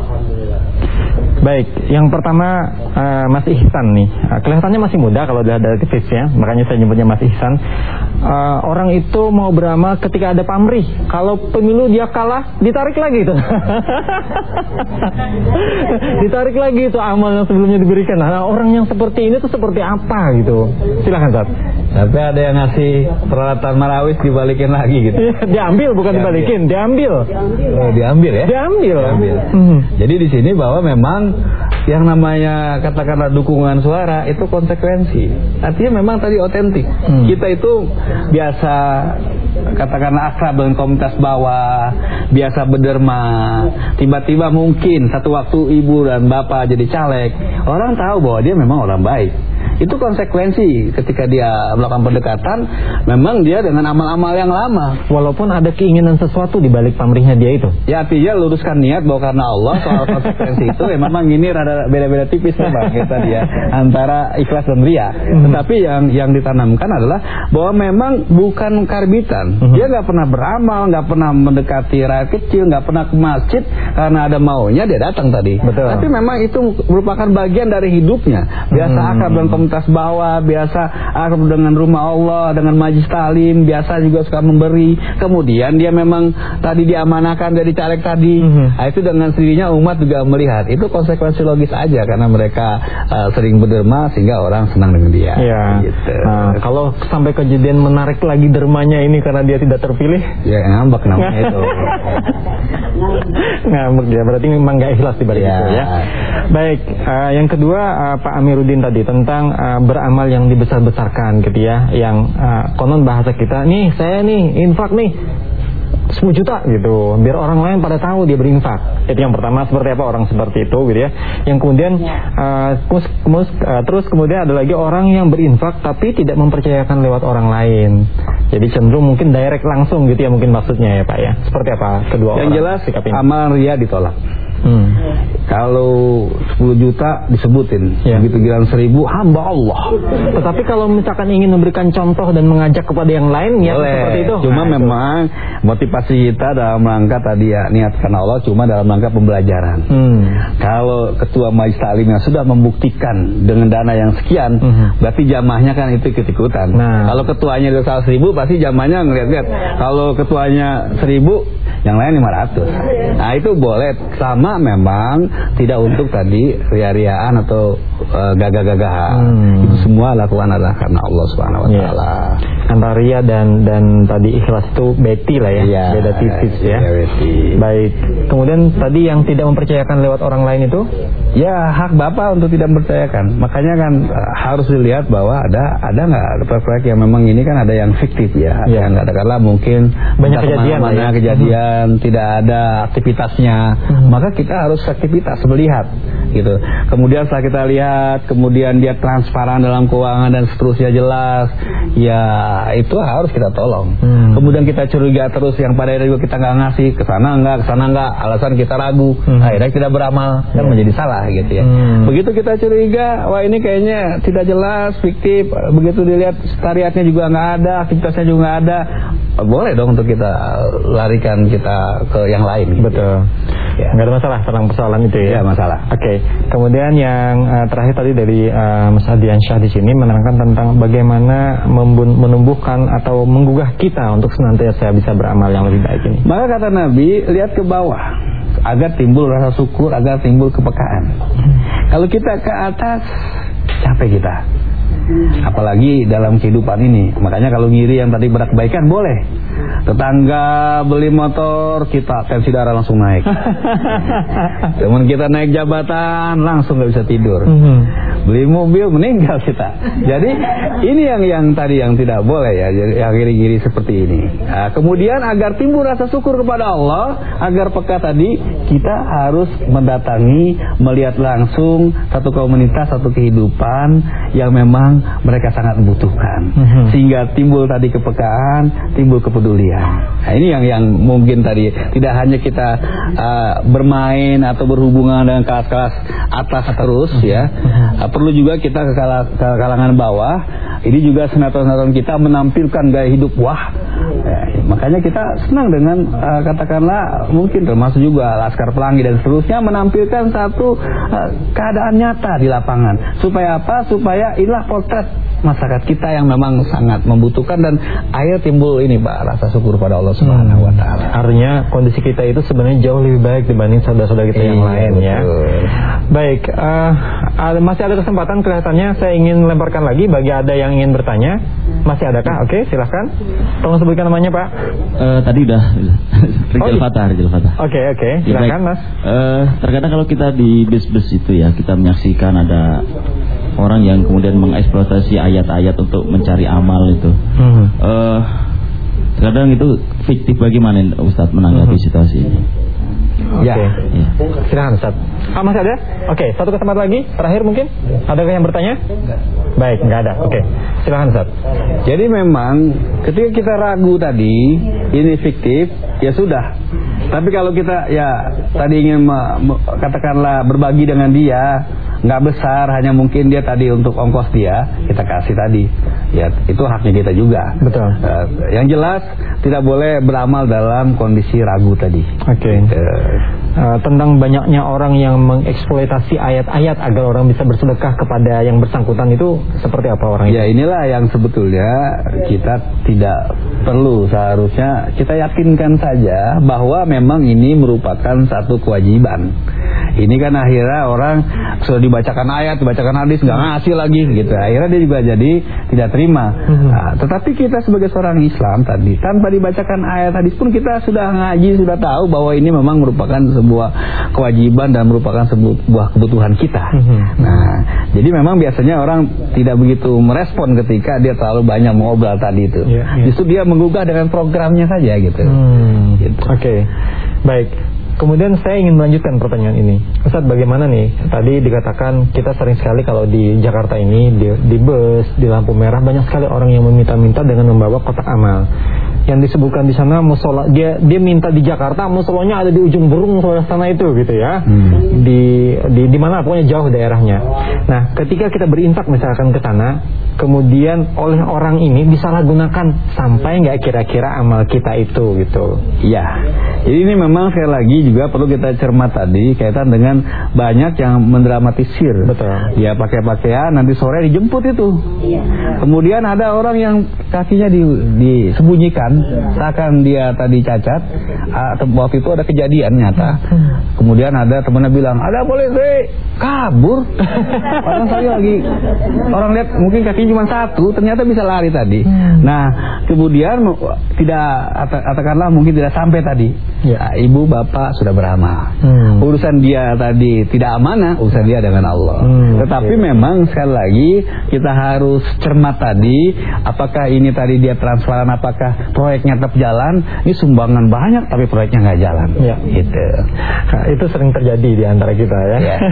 Baik, yang pertama uh, Mas Ihsan nih. Uh, kelihatannya masih muda kalau lihat dari ya, makanya saya nyebutnya Mas Ihsan. Uh, orang itu mau beramal ketika ada pamrih. Kalau pemilu dia kalah, ditarik lagi itu. ditarik lagi itu amal yang sebelumnya diberikan. Nah, orang yang seperti ini tuh seperti apa gitu? Silakan Zat. Tapi ada yang ngasih peralatan marawis dibalikin lagi gitu. diambil bukan diambil. dibalikin, diambil. Diambil. Oh, diambil ya? Diambil. Diambil. Hmm. Jadi di sini bahwa memang yang namanya katakanlah dukungan suara itu konsekuensi. Artinya memang tadi otentik. Hmm. Kita itu biasa katakanlah akrab dengan komunitas bawah, biasa berderma. Tiba-tiba mungkin satu waktu ibu dan bapak jadi caleg, orang tahu bahwa dia memang orang baik. Itu konsekuensi ketika dia melakukan pendekatan memang dia dengan amal-amal yang lama walaupun ada keinginan sesuatu di balik pamrihnya dia itu ya artinya luruskan niat bahwa karena Allah soal konsekuensi itu ya memang ini rada beda-beda tipis nih bang kita dia antara ikhlas dan ria hmm. tetapi yang yang ditanamkan adalah bahwa memang bukan karbitan hmm. dia nggak pernah beramal nggak pernah mendekati rakyat kecil nggak pernah ke masjid karena ada maunya dia datang tadi Betul. tapi memang itu merupakan bagian dari hidupnya biasa hmm. akrab dengan komunitas bawah biasa akrab dengan rumah Allah dengan majlis talim biasa juga suka memberi kemudian dia memang tadi diamanahkan dari caleg tadi hmm. nah, itu dengan sendirinya umat juga melihat itu konsekuensi logis aja karena mereka uh, sering berderma sehingga orang senang dengan dia ya. gitu. nah, kalau sampai kejadian menarik lagi dermanya ini karena dia tidak terpilih ya ngambek namanya itu ngambek ya berarti memang nggak ikhlas di balik ya. itu ya baik uh, yang kedua uh, Pak Amiruddin tadi tentang uh, beramal yang dibesar-besarkan gitu ya yang uh, konon bahasa kita nih saya nih infak nih 10 juta gitu. Biar orang lain pada tahu dia berinfak. Itu yang pertama seperti apa orang seperti itu gitu ya. Yang kemudian uh, mus, mus, uh, terus kemudian ada lagi orang yang berinfak tapi tidak mempercayakan lewat orang lain. Jadi cenderung mungkin direct langsung gitu ya mungkin maksudnya ya Pak ya. Seperti apa kedua yang orang jelas amal ria ditolak Hmm. Kalau 10 juta disebutin, ya. begitu giliran seribu hamba Allah. Tetapi kalau misalkan ingin memberikan contoh dan mengajak kepada yang lain ya seperti itu. Cuma nah, memang itu. motivasi kita dalam rangka tadi ya niat karena Allah cuma dalam rangka pembelajaran. Hmm. Kalau ketua majelis taklim yang sudah membuktikan dengan dana yang sekian, hmm. berarti jamaahnya kan itu ikut-ikutan. Nah. Kalau ketuanya udah seribu pasti jamaahnya ngeliat-liat. Kalau ketuanya seribu yang lain 500. Nah itu boleh sama Cuma memang tidak untuk tadi ria-riaan atau uh, gagah-gagahan. Hmm. Itu semua lakukan adalah karena Allah Subhanahu wa iya. taala. Yeah. Antara ria dan dan tadi ikhlas itu beti lah ya, yeah, beda tipis ya. Yeah, Baik. Kemudian tadi yang tidak mempercayakan lewat orang lain itu? Ya, hak Bapak untuk tidak mempercayakan. Makanya kan uh, harus dilihat bahwa ada ada nggak proyek yang memang ini kan ada yang fiktif ya. Yeah. Yang katakanlah mungkin banyak kejadian ya. kejadian, hmm. tidak ada aktivitasnya. Hmm. Maka kita harus aktivitas melihat gitu. Kemudian setelah kita lihat, kemudian dia transparan dalam keuangan dan seterusnya jelas, ya itu harus kita tolong. Hmm. Kemudian kita curiga terus yang pada akhirnya juga kita nggak ngasih ke sana nggak, ke sana nggak, alasan kita ragu, hmm. akhirnya tidak beramal kan hmm. menjadi salah gitu ya. Hmm. Begitu kita curiga, wah ini kayaknya tidak jelas, fiktif. Begitu dilihat tariatnya juga nggak ada, aktivitasnya juga nggak ada, boleh dong untuk kita larikan kita ke yang lain. Gitu. Betul. Ya. Nggak ada masalah tentang persoalan itu ya. ya masalah. Oke. Okay. Kemudian yang uh, terakhir tadi dari uh, Mas Adian Syah di sini menerangkan tentang bagaimana menumbuhkan atau menggugah kita untuk senantiasa bisa beramal yang lebih baik ini. Maka kata Nabi, lihat ke bawah agar timbul rasa syukur, agar timbul kepekaan. Hmm. Kalau kita ke atas, capek kita. Apalagi dalam kehidupan ini. Makanya kalau ngiri yang tadi berat kebaikan boleh. Tetangga beli motor, kita tensi darah langsung naik. Teman kita naik jabatan, langsung nggak bisa tidur. Mhm. Beli mobil, meninggal kita. Jadi ini yang yang tadi yang tidak boleh ya, yang ngiri-ngiri seperti ini. Nah, kemudian agar timbul rasa syukur kepada Allah, agar peka tadi, kita harus mendatangi, melihat langsung satu komunitas, satu kehidupan yang memang mereka sangat membutuhkan. Mm-hmm. sehingga timbul tadi kepekaan timbul kepedulian. Nah, ini yang yang mungkin tadi tidak hanya kita uh, bermain atau berhubungan dengan kelas-kelas atas terus mm-hmm. ya. Uh, perlu juga kita ke, ke kalangan bawah. Ini juga senatoran-senatoran kita menampilkan gaya hidup wah. Ya, makanya kita senang dengan uh, katakanlah mungkin termasuk juga laskar pelangi dan seterusnya menampilkan satu uh, keadaan nyata di lapangan. Supaya apa? Supaya inilah potret masyarakat kita yang memang sangat membutuhkan dan air timbul ini Pak rasa syukur pada Allah Subhanahu wa taala. Hmm. Artinya kondisi kita itu sebenarnya jauh lebih baik dibanding saudara-saudara kita yang iya, lain ya. Baik, uh, masih ada kesempatan kelihatannya saya ingin lemparkan lagi bagi ada yang ingin bertanya. Masih adakah? Oke, okay, silahkan. Tolong sebutkan namanya Pak. Uh, tadi udah Rizal oh, Fatah, Rizal Fatah. Oke, okay, oke. Okay. Silakan Mas. Uh, terkadang kalau kita di bis-bis itu ya, kita menyaksikan ada orang yang kemudian mengeksploitasi ayat-ayat untuk mencari amal itu. Hmm. Uh, kadang itu fiktif bagaimana Ustadz menanggapi hmm. situasi ini? Oke. Okay. Ya. Silakan Ustaz. Ah, masih ada? Oke, okay. satu kesempatan lagi terakhir mungkin. Adakah yang bertanya? Enggak. Baik, enggak ada. Oke. Okay. Silakan Ustaz. Jadi memang ketika kita ragu tadi ini fiktif, ya sudah. Tapi kalau kita ya tadi ingin katakanlah berbagi dengan dia nggak besar hanya mungkin dia tadi untuk ongkos dia kita kasih tadi. Ya itu haknya kita juga. Betul. Uh, yang jelas tidak boleh beramal dalam kondisi ragu tadi. Oke. Okay. uh, eh, uh, tentang banyaknya orang yang mengeksploitasi ayat-ayat agar orang bisa bersedekah kepada yang bersangkutan itu seperti apa orang ya inilah yang sebetulnya kita tidak perlu seharusnya kita yakinkan saja bahwa memang ini merupakan satu kewajiban ini kan akhirnya orang sudah dibacakan ayat, dibacakan hadis nggak ngasih lagi gitu. Akhirnya dia juga jadi tidak terima. Hmm. Nah, tetapi kita sebagai seorang Islam tadi tanpa dibacakan ayat hadis pun kita sudah ngaji, sudah tahu bahwa ini memang merupakan sebuah kewajiban dan merupakan sebuah kebutuhan kita. Hmm. Nah, jadi memang biasanya orang tidak begitu merespon ketika dia terlalu banyak mengobrol tadi itu. Yeah, yeah. Justru dia menggugah dengan programnya saja gitu. Hmm. gitu. Oke. Okay. Baik. Kemudian saya ingin melanjutkan pertanyaan ini. Ustaz, bagaimana nih? Tadi dikatakan kita sering sekali kalau di Jakarta ini di, di bus, di lampu merah banyak sekali orang yang meminta-minta dengan membawa kotak amal. Yang disebutkan di sana musola dia dia minta di Jakarta musolanya ada di ujung burung sana itu gitu ya. Hmm. Di di di mana pokoknya jauh daerahnya. Nah, ketika kita berinfak misalkan ke sana, kemudian oleh orang ini disalahgunakan sampai nggak kira-kira amal kita itu gitu. Iya. Jadi ini memang sekali lagi juga perlu kita cermat tadi kaitan dengan banyak yang mendramatisir. Betul. Dia pakai pakaian nanti sore dijemput itu. Iya. Kemudian ada orang yang kakinya di, disembunyikan seakan dia tadi cacat. Atau waktu itu ada kejadian nyata. Kemudian ada temannya bilang, "Ada polisi." Kabur. Padahal saya lagi orang lihat mungkin kakinya cuma satu, ternyata bisa lari tadi. Hmm. Nah, kemudian tidak katakanlah mungkin tidak sampai tadi. Ya, ibu bapak sudah beramal. Hmm. Urusan dia tadi tidak amanah, urusan dia dengan Allah. Hmm. Tetapi okay. memang sekali lagi kita harus cermat tadi, apakah ini tadi dia transparan, apakah proyeknya tetap jalan? Ini sumbangan banyak tapi proyeknya nggak jalan. Ya. Gitu. Nah, itu sering terjadi di antara kita ya. ya.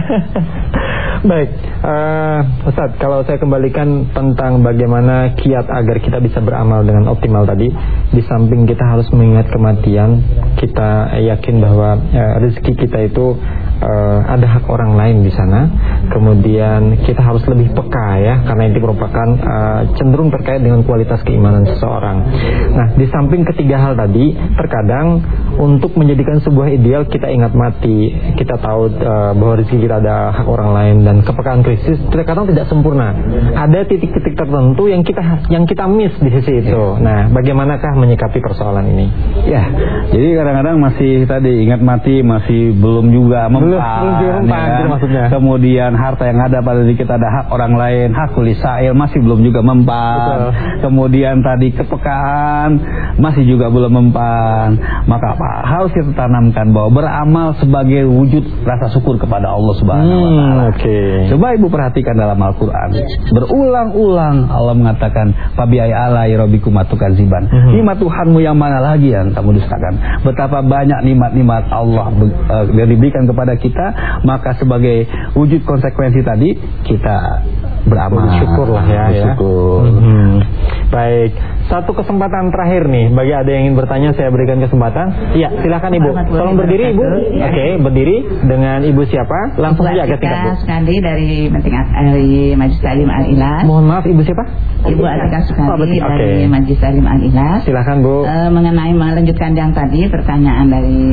Baik, uh, Ustaz, kalau saya kembalikan tentang bagaimana kiat agar kita bisa beramal dengan optimal tadi, di samping kita harus mengingat kematian, kita yakin bahwa uh, rezeki kita itu uh, ada hak orang lain di sana. Kemudian kita harus lebih peka ya, karena itu merupakan uh, cenderung terkait dengan kualitas keimanan seseorang. Nah, di samping ketiga hal tadi, terkadang untuk menjadikan sebuah ideal kita ingat mati, kita tahu uh, bahwa rezeki kita ada hak orang lain dan kepekaan krisis terkadang tidak sempurna. Ada titik-titik tertentu yang kita yang kita miss di sisi itu. Nah, bagaimanakah menyikapi persoalan ini? Ya, jadi kadang-kadang masih tadi ingat mati masih belum juga mempan. Belum, belum mempan, ya. Kan? maksudnya. Kemudian harta yang ada pada diri kita ada hak orang lain, hak kulisail masih belum juga mempan. Betul. Kemudian tadi kepekaan masih juga belum mempan. Maka apa? Harus kita tanamkan bahwa beramal sebagai wujud rasa syukur kepada Allah Subhanahu wa taala. Hmm, okay. Coba Ibu perhatikan dalam Al-Qur'an. Berulang-ulang Allah mengatakan, "Fabi alai rabbikum atukaziban." Hmm. Nikmat Tuhanmu yang mana lagi yang kamu dustakan? Betapa banyak nikmat-nikmat Allah uh, yang diberikan kepada kita, maka sebagai wujud konsekuensi tadi kita beramal. Bersyukurlah ya, ya. Bersyukur. ya. Hmm. Baik, satu kesempatan terakhir nih bagi ada yang ingin bertanya saya berikan kesempatan. Iya, silakan Ibu. Tolong berdiri Ibu. Oke, okay, berdiri dengan Ibu siapa? Langsung saja ke tingkat Bu. Sukandi dari dari Majlis Talim Al Ilas. Mohon maaf Ibu siapa? Ibu Atika Sukandi oh, okay. dari Majlis Talim Al Ilas. Silakan Bu. Uh, mengenai melanjutkan yang tadi pertanyaan dari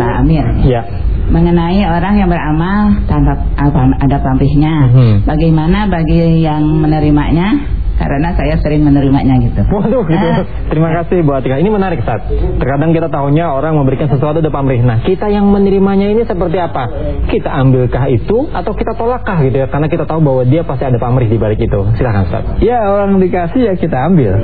Pak Amir. Iya. Mengenai orang yang beramal tanpa ada pamrihnya. Mm -hmm. Bagaimana bagi yang menerimanya? Karena saya sering menerimanya gitu. Waduh gitu. Nah. Terima kasih Bu Atika. Ini menarik saat. Terkadang kita tahunya orang memberikan sesuatu ada pamrih. Nah, kita yang menerimanya ini seperti apa? Kita ambilkah itu atau kita tolakkah gitu ya? Karena kita tahu bahwa dia pasti ada pamrih di balik itu. Silakan Ustaz. Ya, orang dikasih ya kita ambil.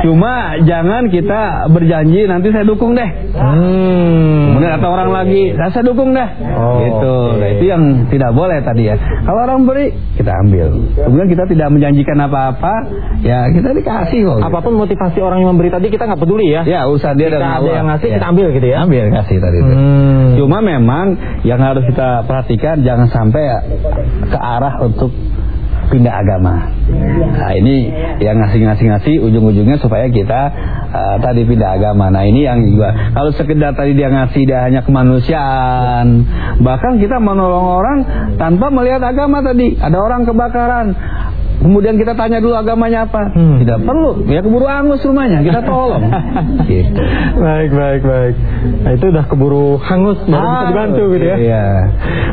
Cuma jangan kita berjanji nanti saya dukung deh. Hmm. Kemudian atau orang lagi, nah, saya dukung dah. Oh, gitu. Okay. Nah, itu yang tidak boleh tadi ya. Kalau orang beri, kita ambil. Kemudian kita tidak menjanjikan apa-apa, ya kita dikasih kok. Apa pun motivasi orang yang memberi tadi kita nggak peduli ya. Ya, usah dia dan ada yang ngasih ya. kita ambil gitu ya. Ambil kasih tadi itu. Hmm. Cuma memang yang harus kita perhatikan jangan sampai ke arah untuk pindah agama. Nah ini yang ngasih-ngasih-ngasih ujung-ujungnya supaya kita uh, tadi pindah agama. Nah ini yang juga kalau sekedar tadi dia ngasih dia hanya kemanusiaan, bahkan kita menolong orang tanpa melihat agama tadi. Ada orang kebakaran, Kemudian kita tanya dulu agamanya apa. Hmm. Tidak perlu. Ya keburu hangus rumahnya. Kita tolong. gitu. Baik, baik, baik. Nah itu udah keburu hangus baru ah, bisa dibantu gitu ya. Iya.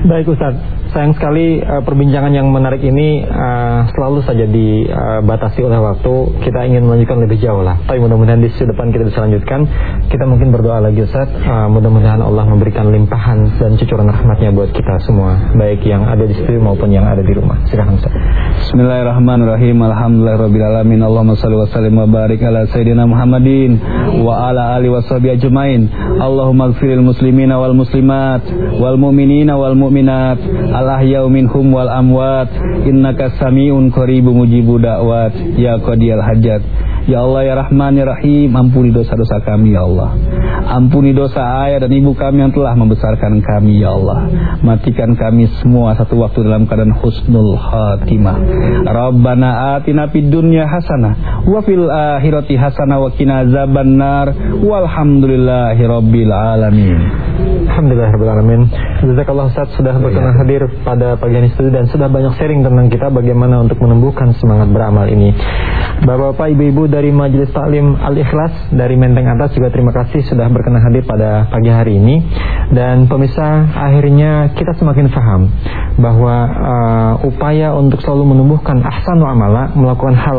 Baik Ustaz. Sayang sekali uh, perbincangan yang menarik ini uh, selalu saja dibatasi oleh waktu. Kita ingin melanjutkan lebih jauh lah. Tapi mudah-mudahan di sisi depan kita bisa lanjutkan. Kita mungkin berdoa lagi Ustaz. Uh, mudah-mudahan Allah memberikan limpahan dan cucuran rahmatnya buat kita semua. Baik yang ada di studio maupun yang ada di rumah. Silakan Ustaz. Bismillahirrahmanirrahim. Alhamdulillahirabbil Allahumma shalli wa sallim wa barik ala sayidina Muhammadin wa ala ali washabihi ajmain. Allahumma ighfiril muslimina wal muslimat wal mu'minina wal mu'minat al ahya'u minhum wal amwat innaka samiun qaribun mujibu da'wat ya qadiyal hajat. Ya Allah ya Rahman ya Rahim Ampuni dosa-dosa kami ya Allah. Ampuni dosa ayah dan ibu kami yang telah membesarkan kami ya Allah. Matikan kami semua satu waktu dalam keadaan husnul khatimah. Rabbana atina fid dunya hasanah Wa fil akhirati hasanah wa kina azaban nar. Walhamdulillahi rabbil alamin. Alhamdulillah Rabbil Alamin. Jazakallah Ustaz sudah berkenan ya. hadir pada pagi ini studi Dan sudah banyak sharing tentang kita Bagaimana untuk menumbuhkan semangat beramal ini. Bapak-bapak, ibu-ibu dari Majelis Taklim Al-Ikhlas Dari Menteng Atas juga terima kasih sudah berkenan hadir pada pagi hari ini Dan pemirsa akhirnya kita semakin paham Bahwa uh, upaya untuk selalu menumbuhkan ahsanu amala Melakukan hal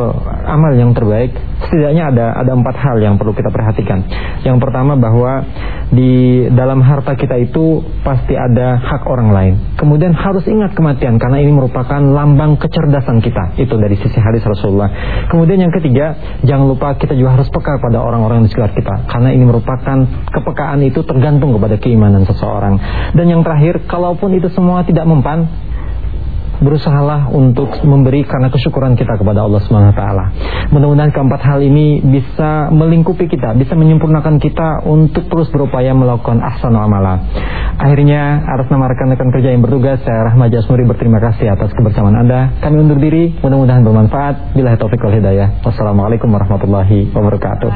amal yang terbaik Setidaknya ada ada empat hal yang perlu kita perhatikan Yang pertama bahwa di dalam harta kita itu pasti ada hak orang lain. Kemudian harus ingat kematian karena ini merupakan lambang kecerdasan kita. Itu dari sisi hadis Rasulullah. Kemudian yang ketiga, jangan lupa kita juga harus peka pada orang-orang di sekitar kita karena ini merupakan kepekaan itu tergantung kepada keimanan seseorang. Dan yang terakhir, kalaupun itu semua tidak mempan, berusahalah untuk memberi karena kesyukuran kita kepada Allah Subhanahu wa taala. Mudah-mudahan keempat hal ini bisa melingkupi kita, bisa menyempurnakan kita untuk terus berupaya melakukan ahsanu amala. Akhirnya atas nama rekan-rekan kerja yang bertugas, saya Rahmat Jasmuri berterima kasih atas kebersamaan Anda. Kami undur diri, mudah-mudahan bermanfaat. Bila taufik wal hidayah. Wassalamualaikum warahmatullahi wabarakatuh.